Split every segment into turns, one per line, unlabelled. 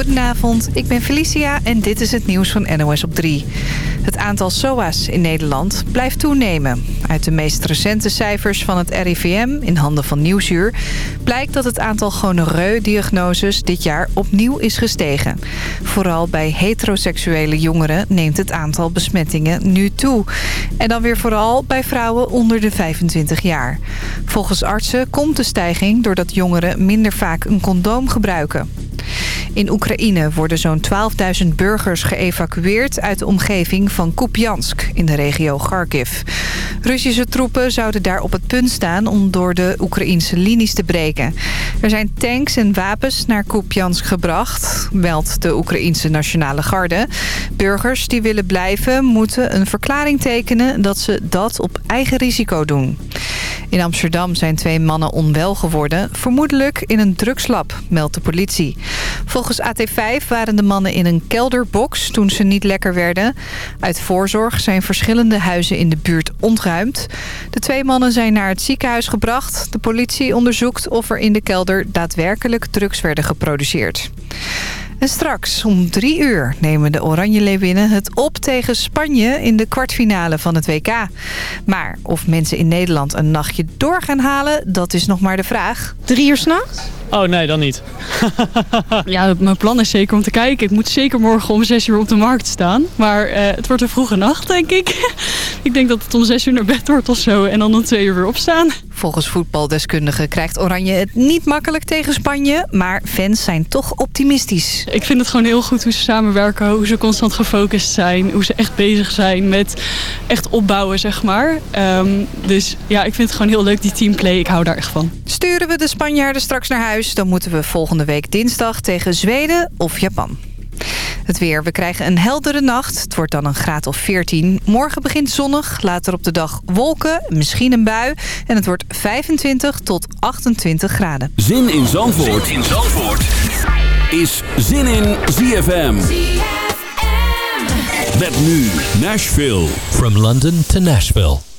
Goedenavond, ik ben Felicia en dit is het nieuws van NOS op 3. Het aantal SOA's in Nederland blijft toenemen. Uit de meest recente cijfers van het RIVM in handen van Nieuwsuur... blijkt dat het aantal gonoreu-diagnoses dit jaar opnieuw is gestegen. Vooral bij heteroseksuele jongeren neemt het aantal besmettingen nu toe. En dan weer vooral bij vrouwen onder de 25 jaar. Volgens artsen komt de stijging doordat jongeren minder vaak een condoom gebruiken. In Oekraïne worden zo'n 12.000 burgers geëvacueerd uit de omgeving van Kupiansk in de regio Kharkiv. Russische troepen zouden daar op het punt staan om door de Oekraïnse linies te breken. Er zijn tanks en wapens naar Kupiansk gebracht, meldt de Oekraïnse Nationale Garde. Burgers die willen blijven moeten een verklaring tekenen dat ze dat op eigen risico doen. In Amsterdam zijn twee mannen onwel geworden, vermoedelijk in een drugslab, meldt de politie. Volgens AT5 waren de mannen in een kelderbox toen ze niet lekker werden. Uit voorzorg zijn verschillende huizen in de buurt ontruimd. De twee mannen zijn naar het ziekenhuis gebracht. De politie onderzoekt of er in de kelder daadwerkelijk drugs werden geproduceerd. En straks om drie uur nemen de Oranje Leeuwinnen het op tegen Spanje in de kwartfinale van het WK. Maar of mensen in Nederland een nachtje door gaan halen, dat is nog maar de vraag.
Drie uur s'nachts?
Oh nee, dan niet.
ja, mijn plan is zeker om te kijken. Ik moet zeker morgen om zes uur op de markt staan. Maar uh, het wordt een vroege nacht, denk ik. ik denk dat het om zes uur naar bed wordt of zo. En dan om twee uur weer opstaan.
Volgens voetbaldeskundigen krijgt Oranje het niet makkelijk tegen Spanje. Maar fans zijn toch optimistisch.
Ik vind het gewoon heel goed hoe ze samenwerken. Hoe ze constant gefocust zijn. Hoe ze echt bezig zijn met echt opbouwen, zeg maar. Um, dus ja, ik vind het gewoon heel leuk, die teamplay. Ik hou daar echt van.
Sturen we de Spanjaarden straks naar huis... dan moeten we volgende week dinsdag tegen Zweden of Japan. Het weer. We krijgen een heldere nacht. Het wordt dan een graad of 14. Morgen begint zonnig. Later op de dag wolken. Misschien een bui. En het wordt 25 tot 28 graden.
Zin in Zandvoort, zin in Zandvoort. is Zin in ZFM. Met nu Nashville.
From London to Nashville.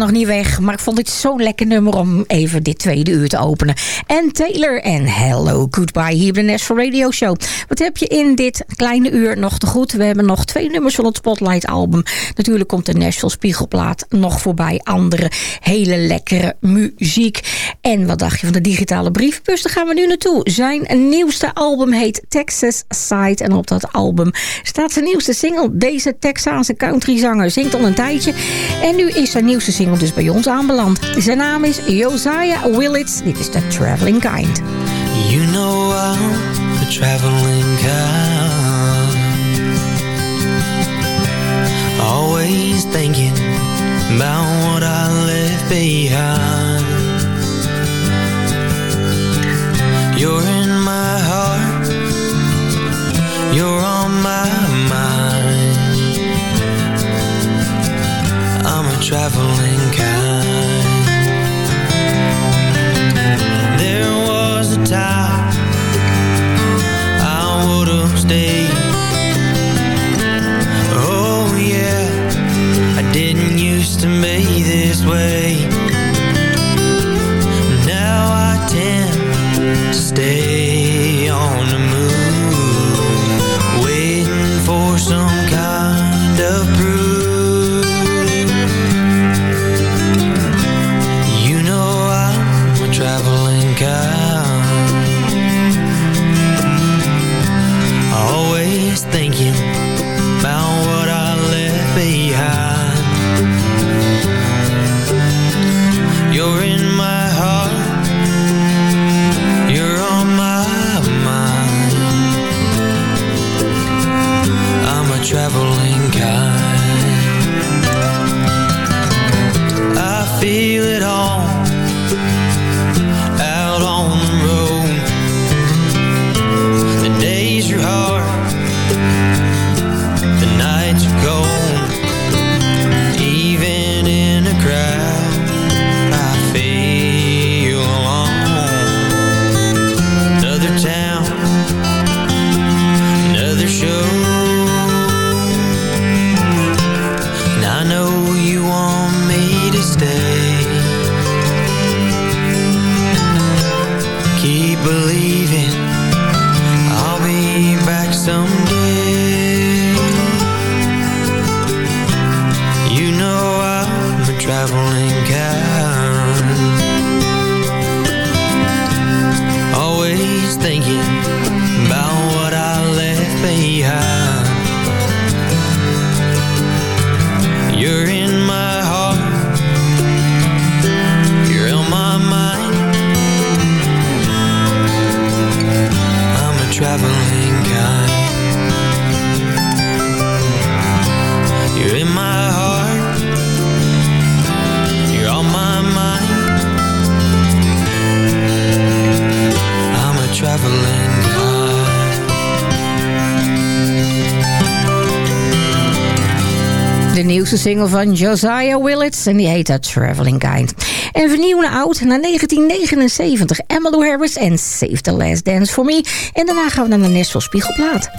Nog niet weg, maar ik vond dit zo'n lekker nummer om even dit tweede uur te openen. En Taylor en Hello Goodbye hier bij de Nashville Radio Show. Wat heb je in dit kleine uur nog te goed? We hebben nog twee nummers van het Spotlight album. Natuurlijk komt de Nashville Spiegelplaat nog voorbij. Andere hele lekkere muziek. En wat dacht je van de digitale brievenbus? Daar gaan we nu naartoe. Zijn nieuwste album heet Texas Side. En op dat album staat zijn nieuwste single. Deze Texaanse countryzanger zingt al een tijdje. En nu is zijn nieuwste single dus bij ons aanbeland. Zijn naam is Josiah Willits. Dit is The Traveling Kind.
You know I'm the traveling kind Always thinking about what I left behind You're in my heart You're on my mind traveling thinking
nieuwste single van Josiah Willits en die heet The Traveling Kind. En vernieuwende oud naar 1979. Emmylou Harris en Save the Last Dance for Me. En daarna gaan we naar de Nashville Spiegelplaat.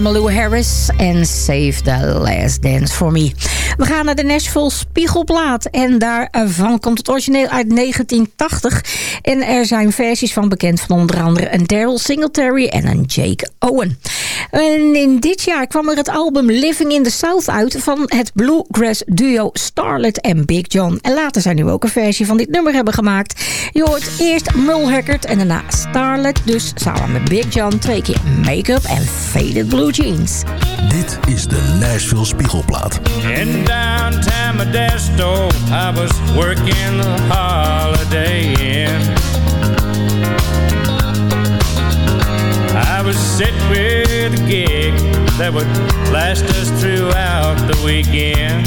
Emmylou Harris en Save the Last Dance for Me. We gaan naar de Nashville Spiegelplaat. En daarvan komt het origineel uit 1980. En er zijn versies van bekend van onder andere een Daryl Singletary en een Jake Owen. En in dit jaar kwam er het album Living in the South uit... van het bluegrass duo Starlet en Big John. En later zijn nu ook een versie van dit nummer hebben gemaakt. Je hoort eerst Haggard en daarna Starlet. Dus samen met Big John twee keer make-up en faded blue jeans.
Dit is de Nashville Spiegelplaat.
In downtown Modesto, I was working the holiday inn. I was set with a gig that would last us throughout the weekend.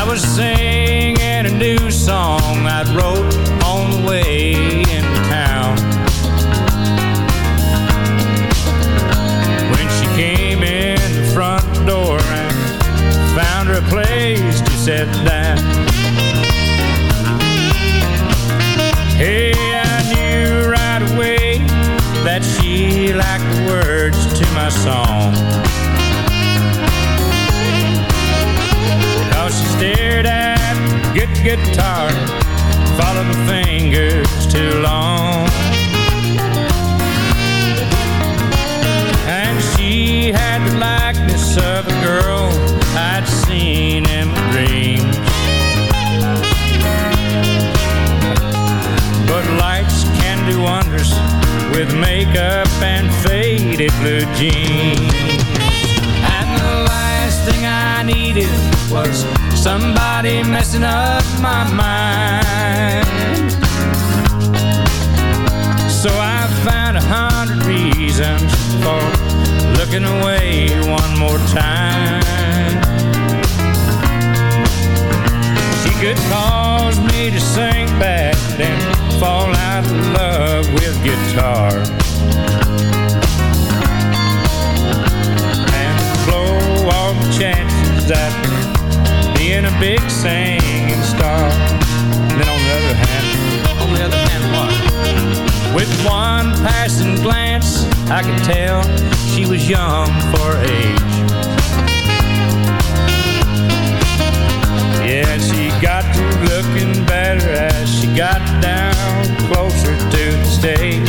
I was singing a new song I wrote on the way door and found her a place to sit down. Hey, I knew right away that she liked the words to my song. Cause she stared at good guitar, followed my fingers too long. Likeness of a girl I'd seen in my dreams. But lights can do wonders with makeup and faded blue jeans. And the last thing I needed was somebody messing up my mind. So I found a hundred reasons for looking away one more time. She could cause me to sink back and fall out of love with guitar. And blow all the chances at being a big singing star. And then on the other hand, on the other hand, what? With one passing glance, I could tell she was young for age. Yeah, she got to looking better as she got down closer to the stage.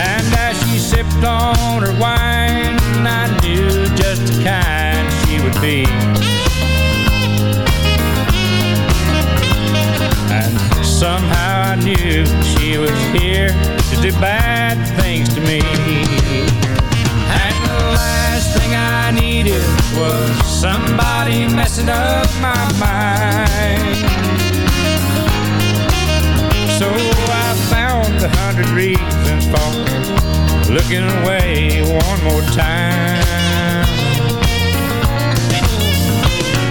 And as she sipped on her wine, I knew just the kind she would be. Somehow I knew she was here to do bad things to me. And the last thing I needed was somebody messing up my mind. So I found a hundred reasons for looking away one more time.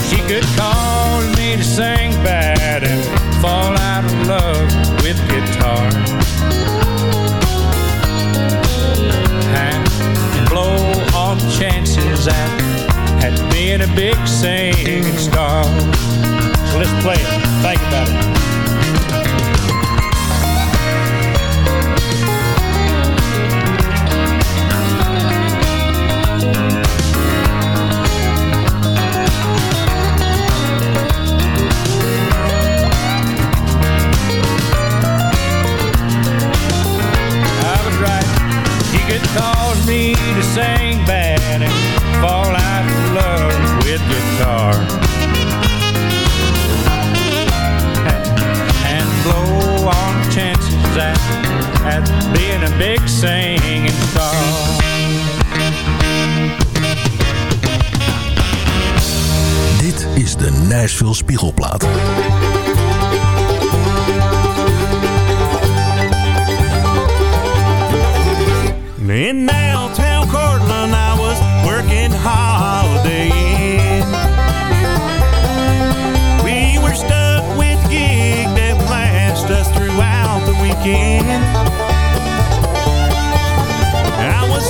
She could cause me to sing bad and fall love with guitar. And blow all chances at, at being a big singing star. So let's play it. Think about it. Me to sing bad and fall out of love with guitar. And blow the chances at, at being a big singing star.
Dit is de Nashville Spiegelplaat.
In downtown Cortland, I was working holiday Inn. We were stuck with a gig that would us throughout the weekend. I was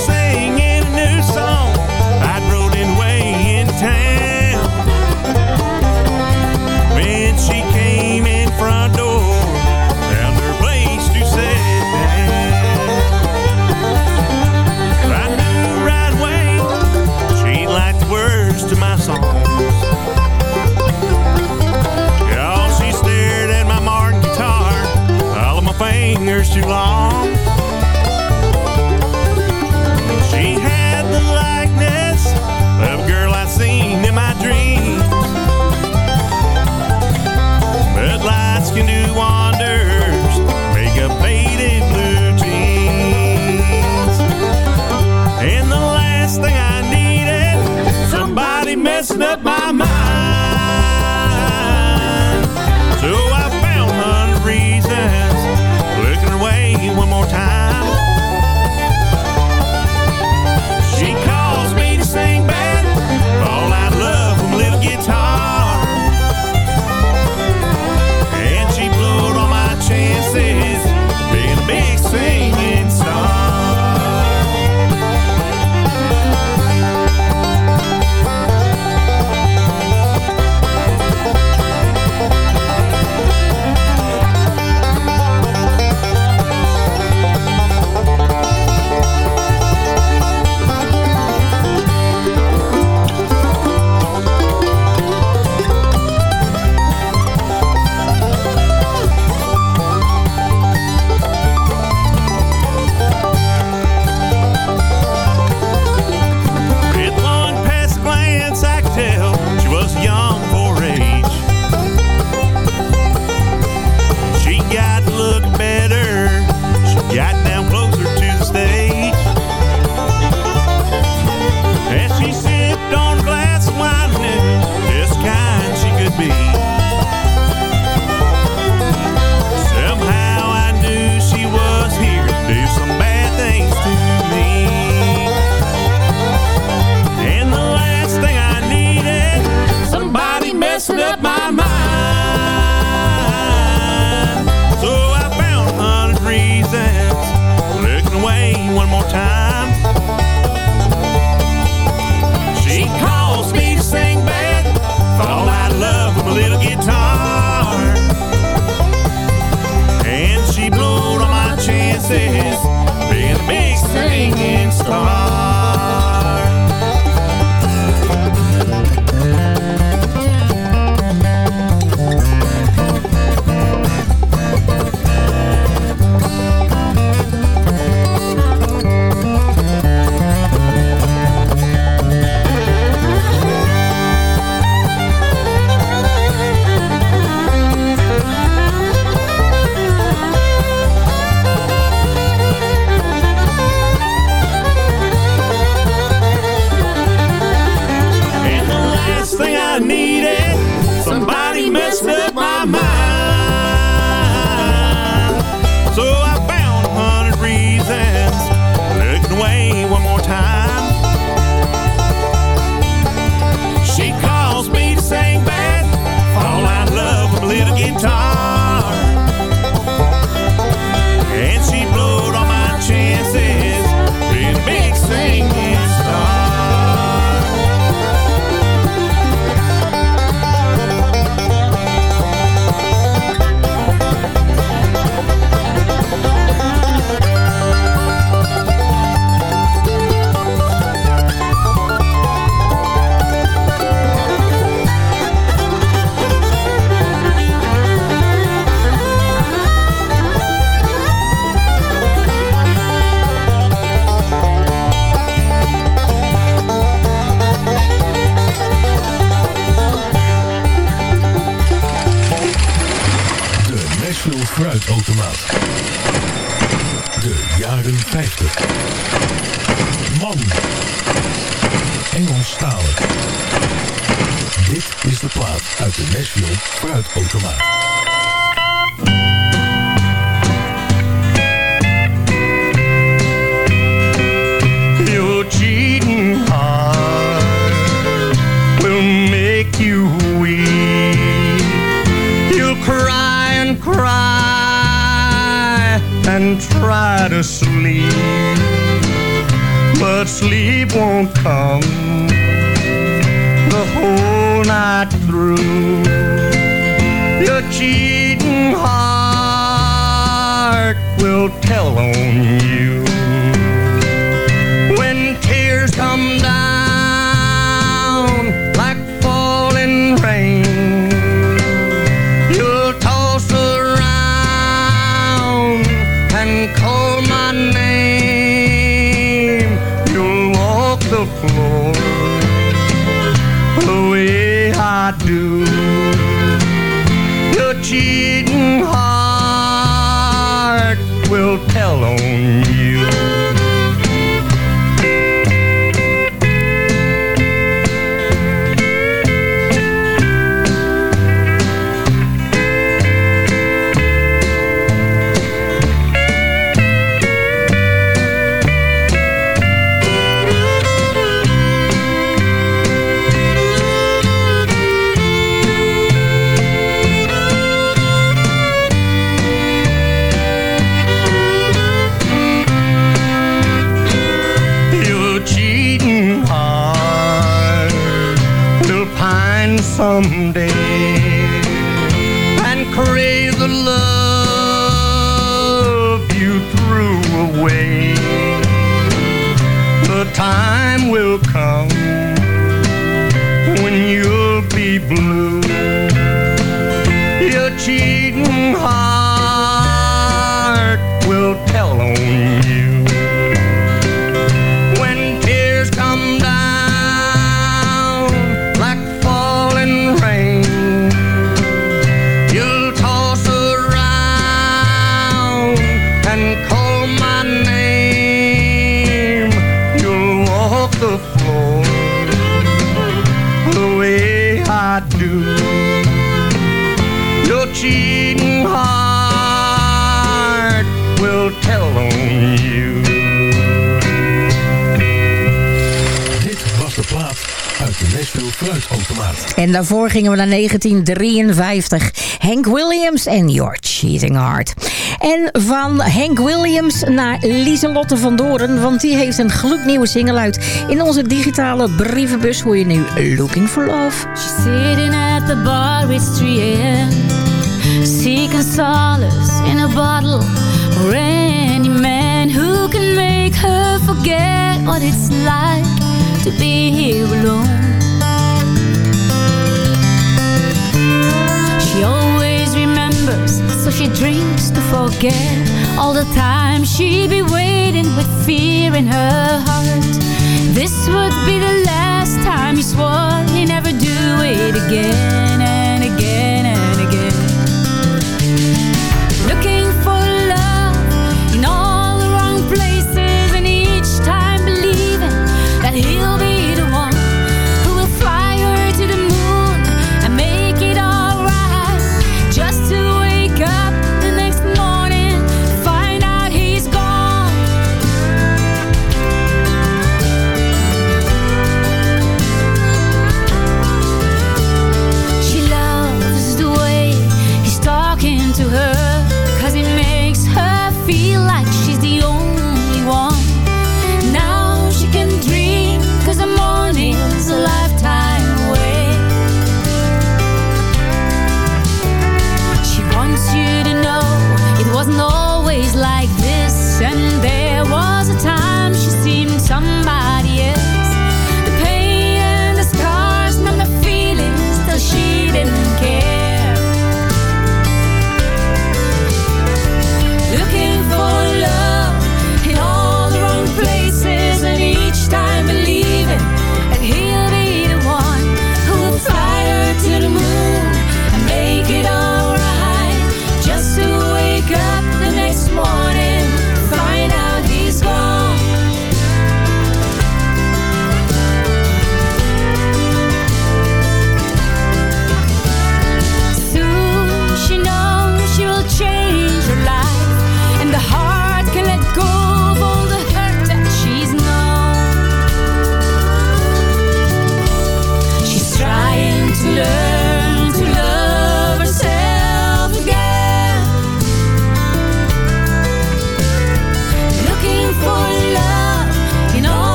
daarvoor gingen we naar 1953. Hank Williams en Your Cheating Heart. En van Hank Williams naar Lieselotte van Doren. Want die heeft een gloednieuwe single uit. In onze digitale brievenbus hoor je nu Looking for Love.
She's sitting at the bar, with 3 a.m. Seeking solace in a bottle. Or any man who can make her forget what it's like to be here alone. to forget. All the time she'd be waiting with fear in her heart. This would be the last time he swore he'd never do it again and again.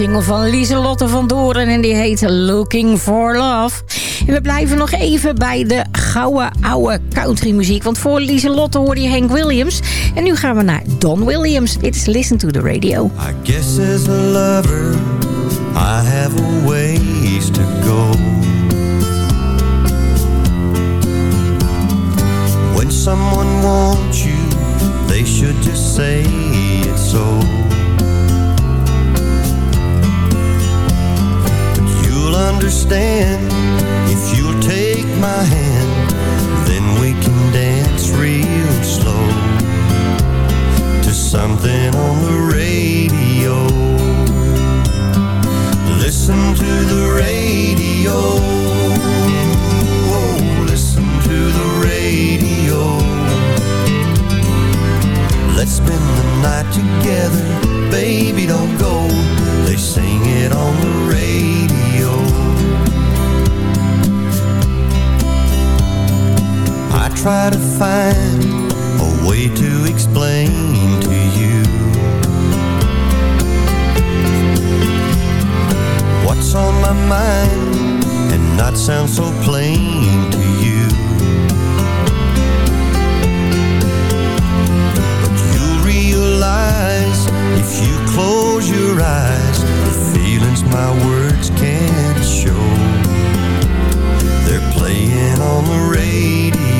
Single van Lieselotte van Doren. En die heet Looking for Love. En we blijven nog even bij de gouden oude countrymuziek. Want voor Lieselotte hoorde je Hank Williams. En nu gaan we naar Don Williams. Dit is Listen to the Radio.
I guess as a lover, I have a ways to go. When someone wants you, they should just say it's so. Understand if you'll take my hand, then we can dance real slow to something on the radio. Listen to the radio. Oh, listen to the radio. Let's spend the night together, baby, don't go. They sing it on the radio. Try to find a way to explain to you what's on my mind and not sound so plain to you. But you'll realize if you close your eyes, the feelings my words can't show. They're playing on the radio.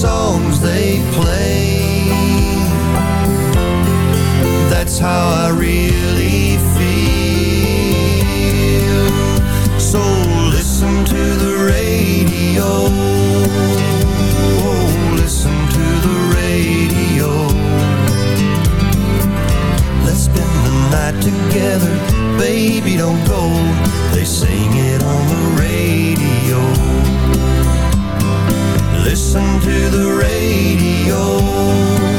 songs they play, that's how I really feel. So listen to the radio. Oh, listen to the radio. Let's spend the night together, baby, don't go. They sing it on the radio. Listen to the radio.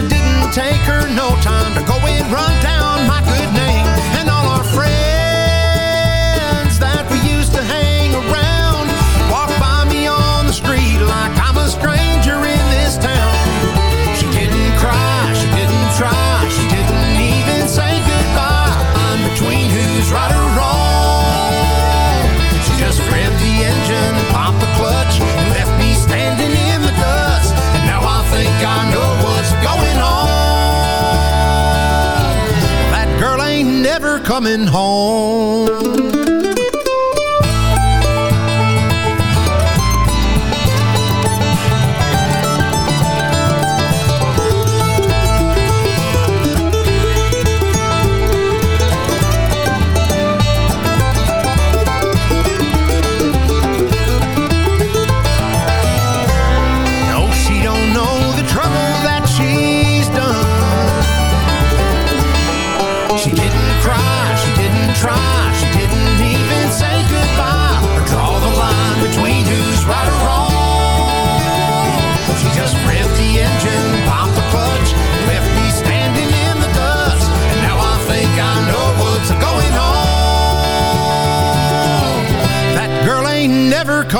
It
didn't take her no time to go and run down
coming home.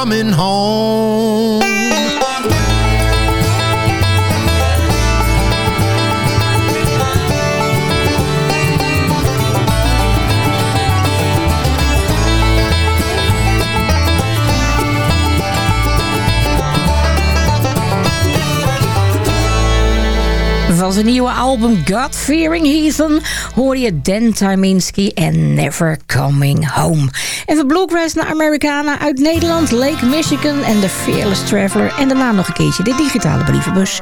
coming home.
Van zijn nieuwe album God Fearing Heathen hoor je Dan Tyminski en Never Coming Home. Even bluegrass naar Americana uit Nederland, Lake Michigan en de Fearless Traveler. En daarna nog een keertje de digitale brievenbus.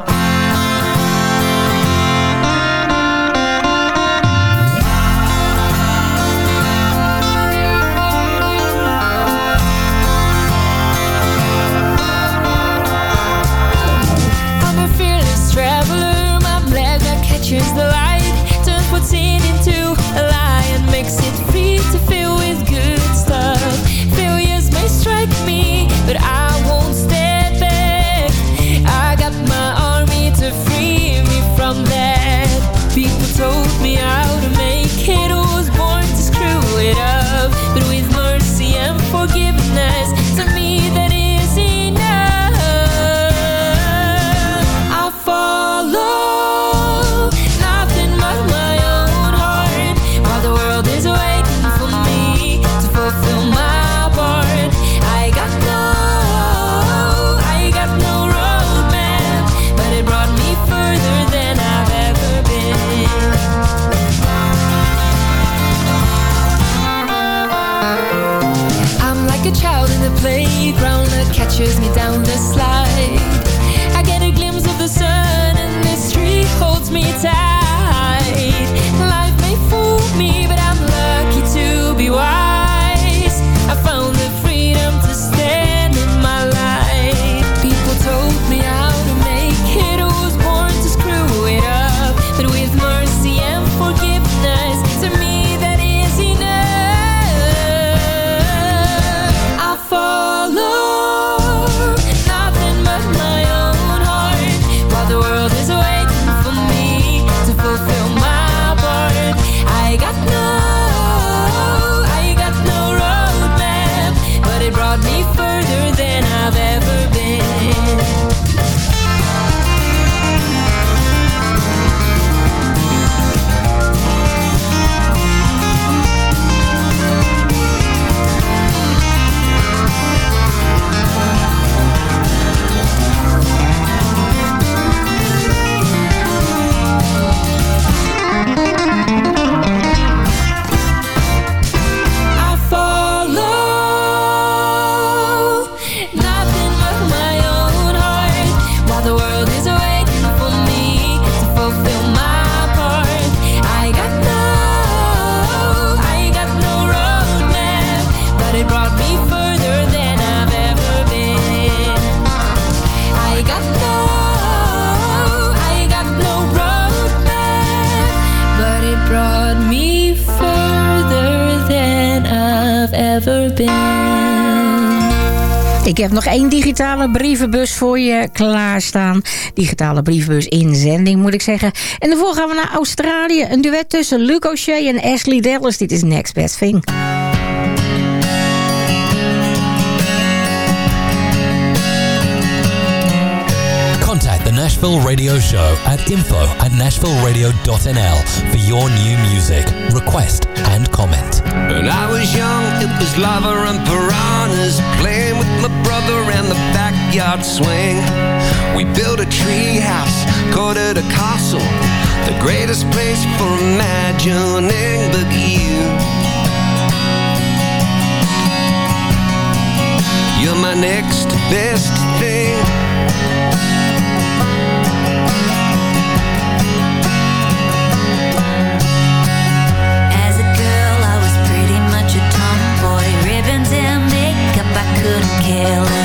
één digitale brievenbus voor je klaarstaan. Digitale brievenbus inzending moet ik zeggen. En daarvoor gaan we naar Australië. Een duet tussen Luc O'Shea en Ashley Dallas. Dit is Next Best Thing.
Nashville Radio Show at info at nashvilleradio.nl for your new music, request, and comment.
When I was young, it was lava and piranhas, playing with my brother and the backyard swing. We built a tree house, called it a castle, the greatest place for imagining but you. You're my next best thing
fail.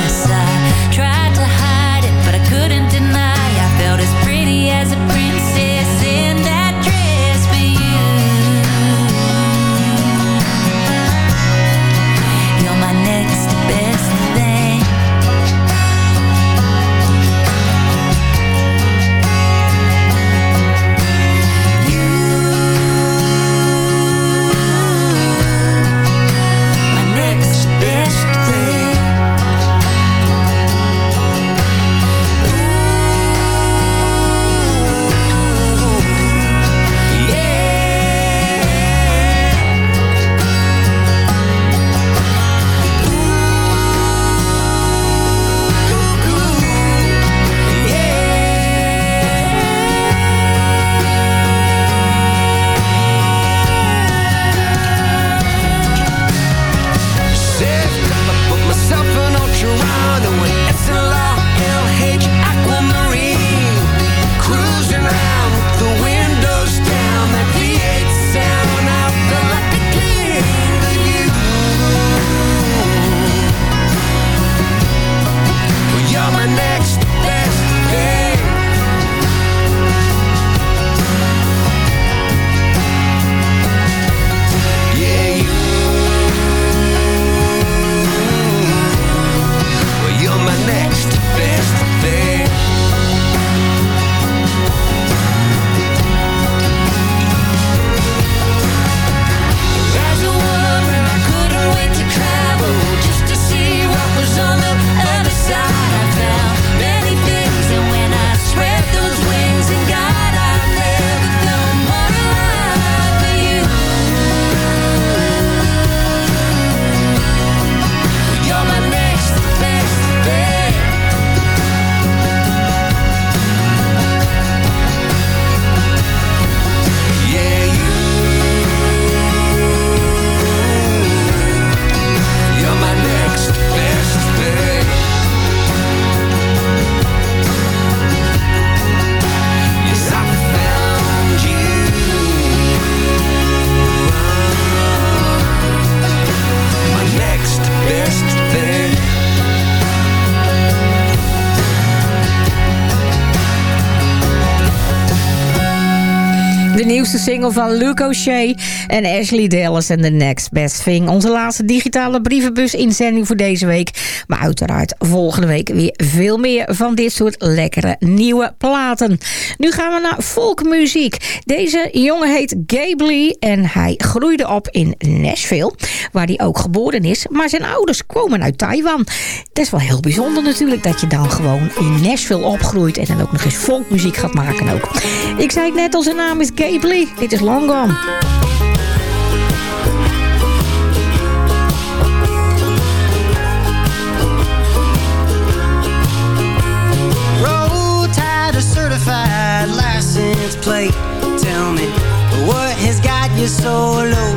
Van Luke O'Shea en Ashley Dallas en The Next Best Thing. Onze laatste digitale brievenbus inzending voor deze week. Maar uiteraard volgende week weer veel meer van dit soort lekkere nieuwe platen. Nu gaan we naar folkmuziek. Deze jongen heet Gabe Lee en hij groeide op in Nashville, waar hij ook geboren is. Maar zijn ouders komen uit Taiwan. Dat is wel heel bijzonder natuurlijk dat je dan gewoon in Nashville opgroeit en dan ook nog eens folkmuziek gaat maken ook. Ik zei het net zijn naam is Gabe Lee. Is Long Gone.
Roll Tide a certified license plate. Tell me what has got you so low?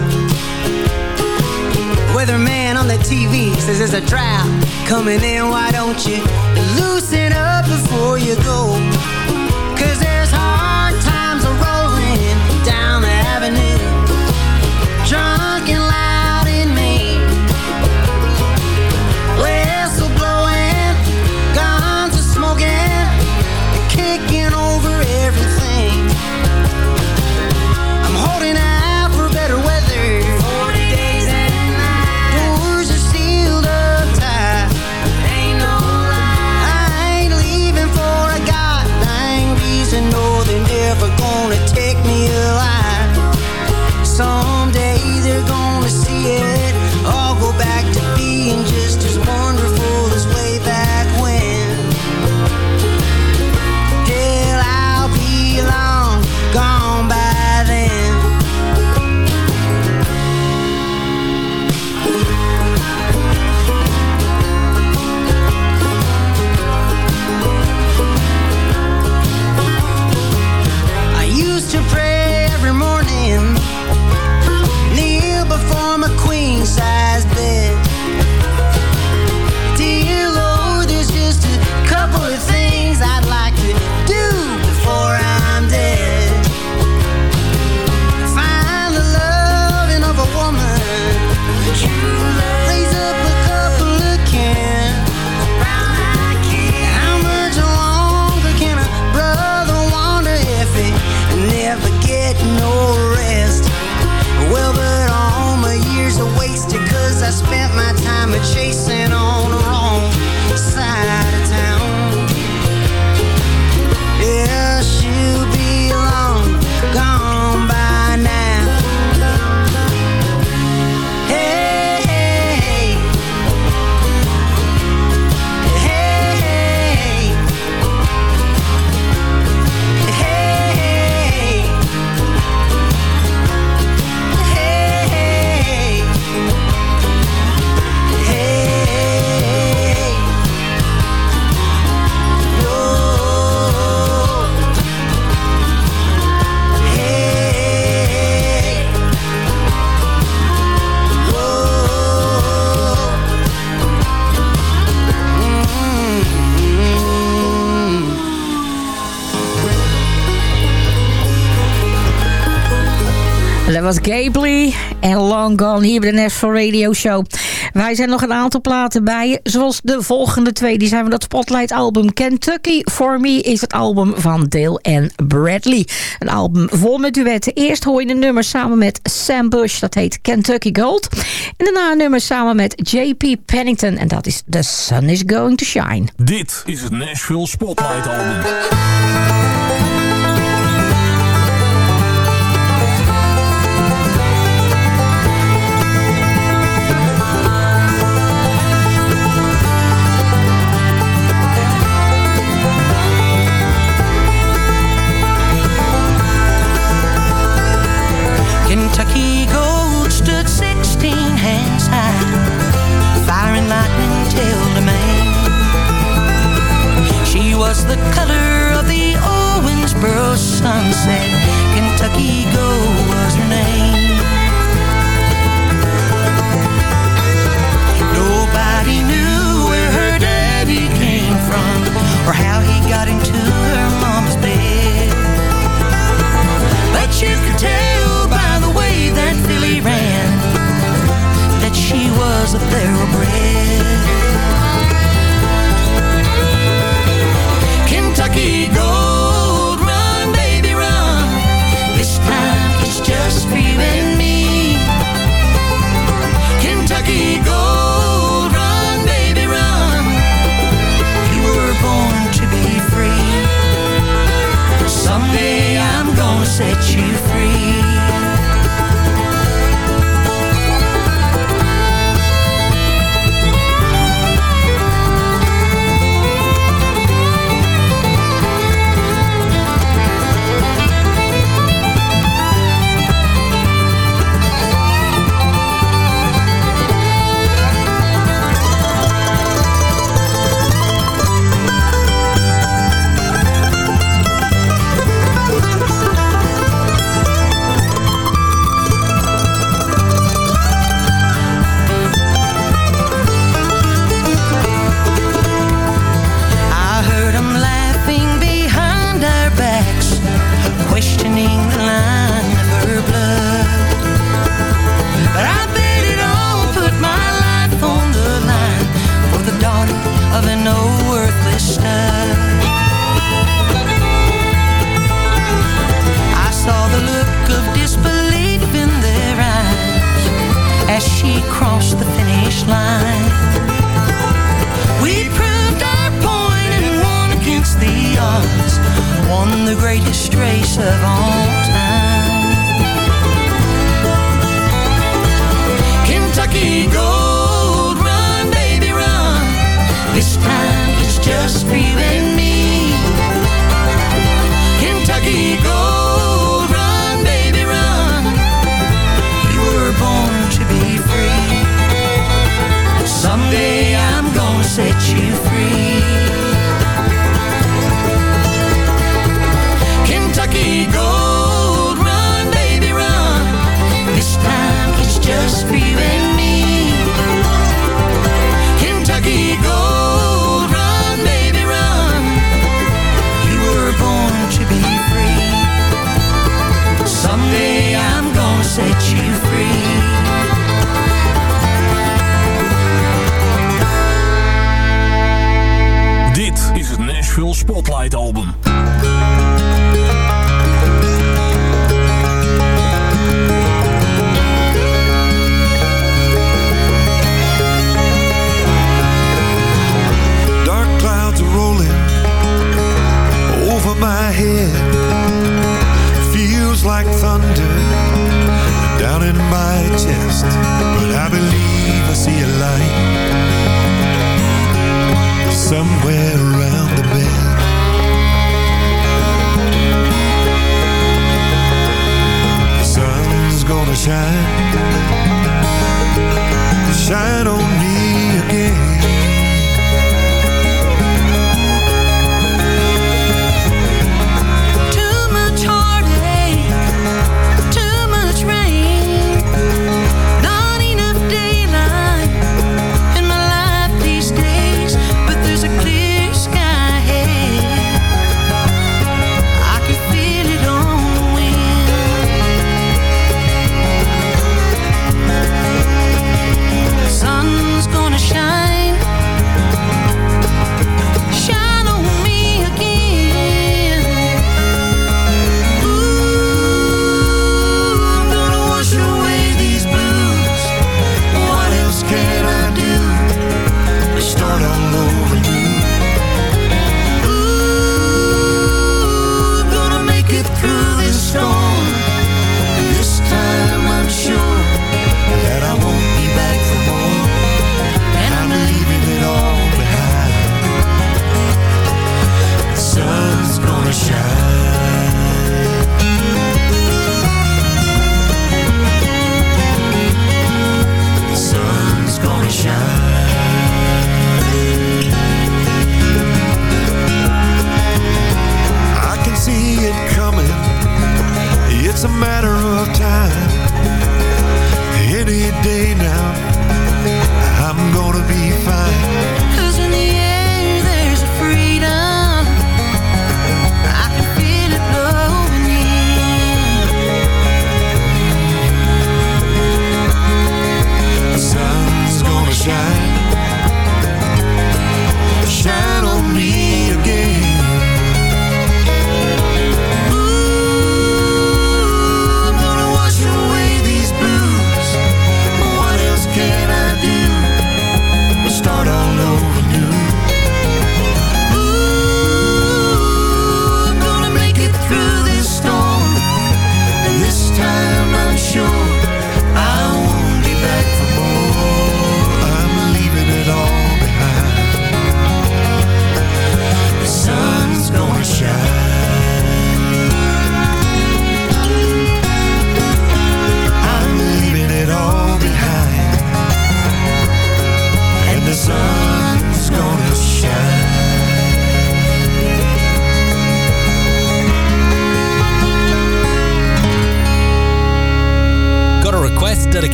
Weatherman on the TV says there's a drought coming in. Why don't you loosen up before you go?
Gone hier bij de Nashville Radio Show. Wij zijn nog een aantal platen bij je. Zoals de volgende twee. Die zijn van dat Spotlight album Kentucky For Me is het album van Dale en Bradley. Een album vol met duetten. Eerst hoor je een nummer samen met Sam Bush. Dat heet Kentucky Gold. En daarna een nummer samen met J.P. Pennington. En dat is The Sun Is Going To Shine.
Dit is het Nashville Spotlight album.
The color set you free.
Spotlight album.
Dark clouds are rolling over my head. Feels like thunder down in my chest. But I believe I see a light somewhere Shine,
shine on me again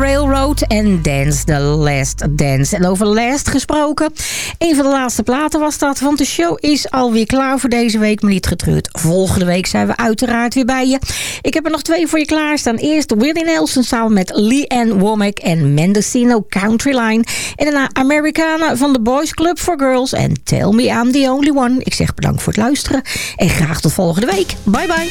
Railroad en Dance the Last Dance. En over Last gesproken, een van de laatste platen was dat, want de show is alweer klaar voor deze week, maar niet getreurd. Volgende week zijn we uiteraard weer bij je. Ik heb er nog twee voor je klaarstaan. Eerst Willie Nelson samen met Lee Ann Womack en Mendocino Country Line. En daarna Americana van de Boys Club for Girls en Tell Me I'm the Only One. Ik zeg bedankt voor het luisteren en graag tot volgende week. Bye bye.